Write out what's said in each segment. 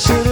se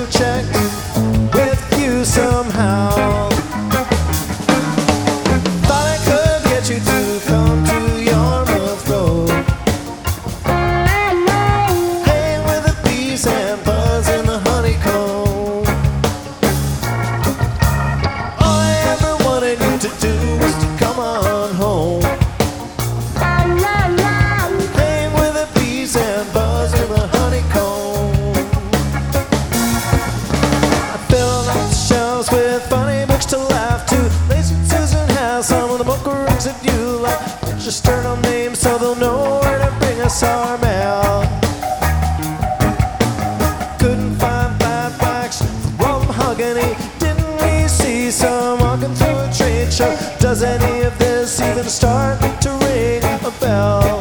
yourself.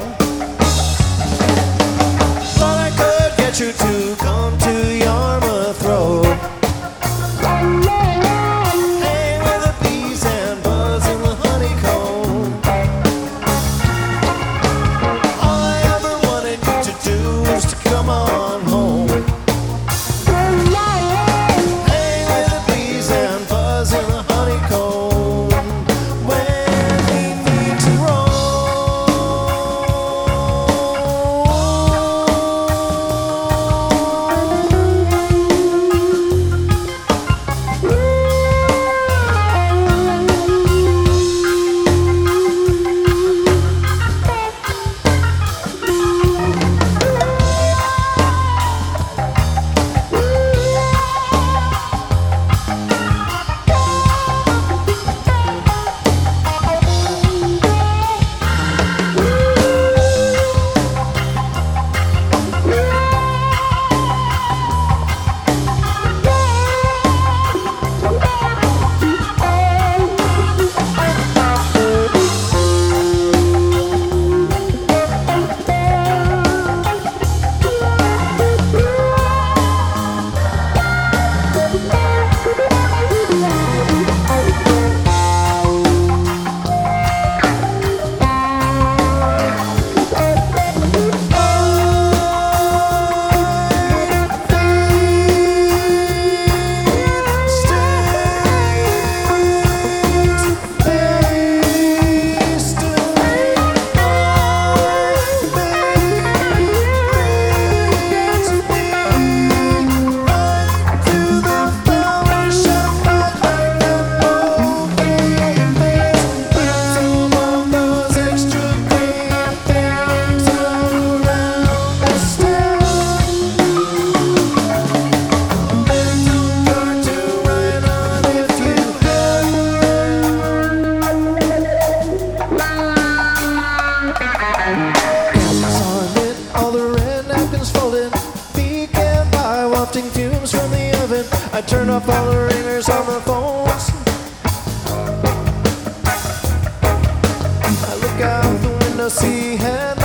curtains folded. Began by wafting fumes from the oven. I turned off all the ringers on the phones. I look out the window, see heaven.